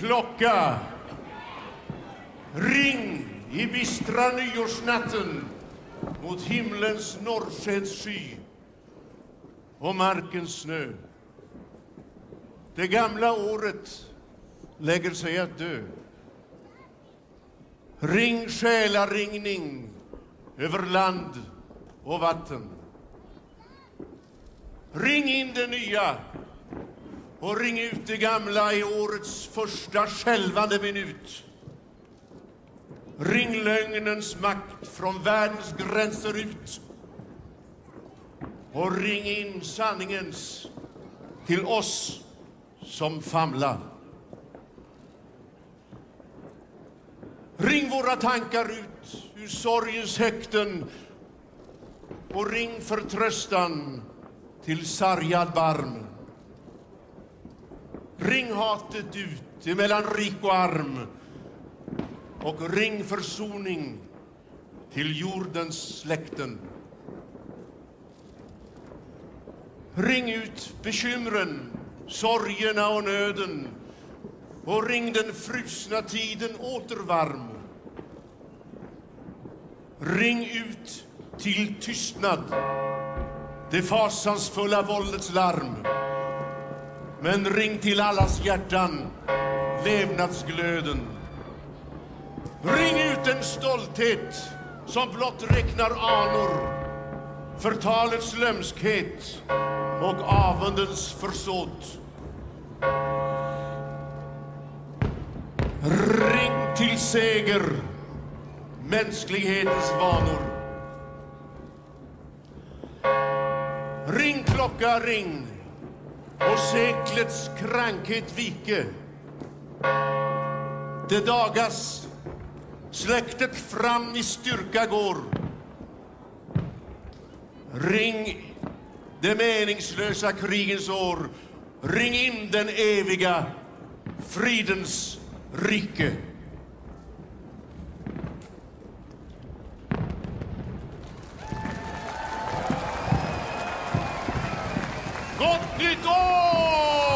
klocka. Ring i bistra nyårsnatten mot himlens norrskenssky och markens snö. Det gamla året lägger sig att dö. Ring själaringning över land och vatten. Ring in det nya och ring ut det gamla i årets första skälvande minut. Ring lögnens makt från världens gränser ut och ring in sanningens till oss som famlar. Ring våra tankar ut ur sorgens häkten och ring förtröstan till sargad barm. Ring hatet ut emellan rik och arm och ring försoning till jordens släkten. Ring ut bekymren, sorgerna och nöden och ring den frusna tiden åter varm. Ring ut till tystnad det fasansfulla våldets larm. Men ring till allas hjärtan levnadsglöden. Ring ut en stolthet som blott räknar anor förtalets lömskhet och avundens försåt. Ring till seger mänsklighetens vanor. Ring klocka, ring och seklets krankhet vike. Det dagas, släktet fram i styrka går. Ring det meningslösa krigens år. Ring in den eviga fridens rike. 높이 골!